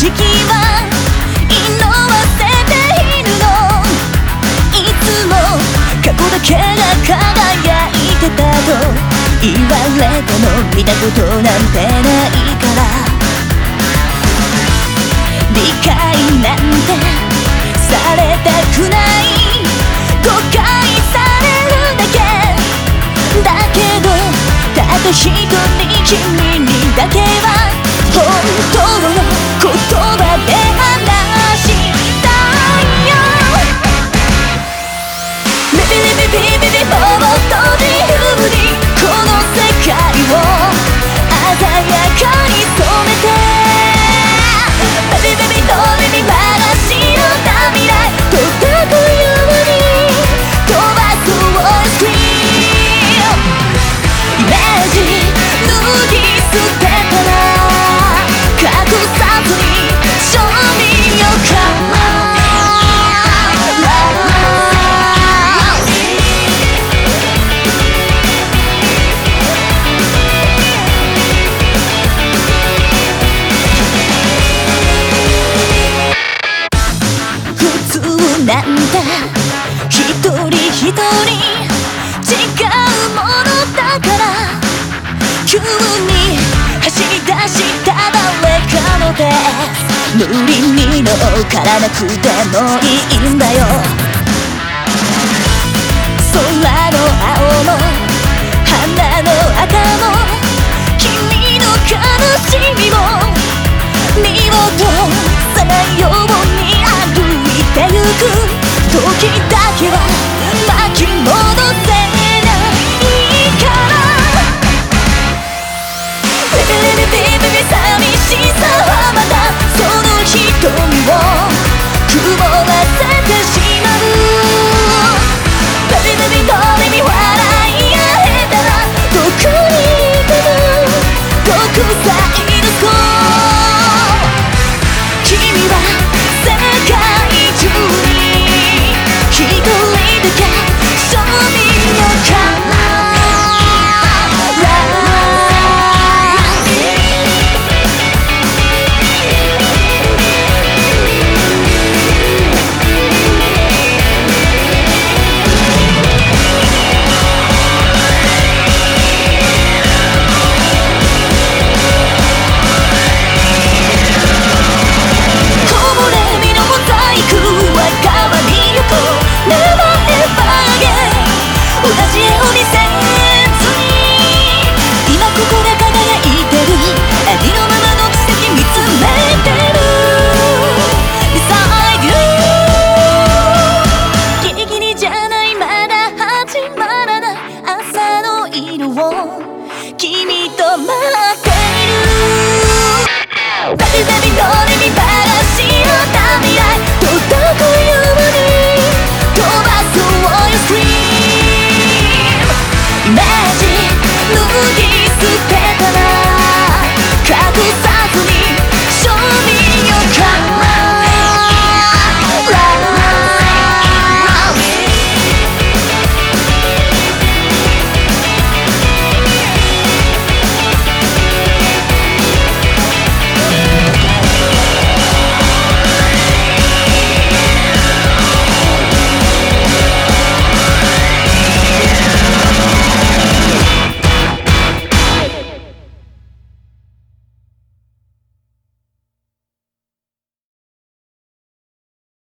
式は色あせているの。いつも過去だけが輝いてたと言われても見たことなんてないから。理解なんてされたくない。普通なんだ。一人一人違うものだから。急に走り出した誰かの手。無理に乗からなくてもいいんだよ。空の青も花の赤も君の悲しみも。く時だけは巻き戻せないからビビビビビビビ寂しさはまたその瞳を曇らせてしまうビビビビと耳笑い合えたらどこにいても独裁の子君は世界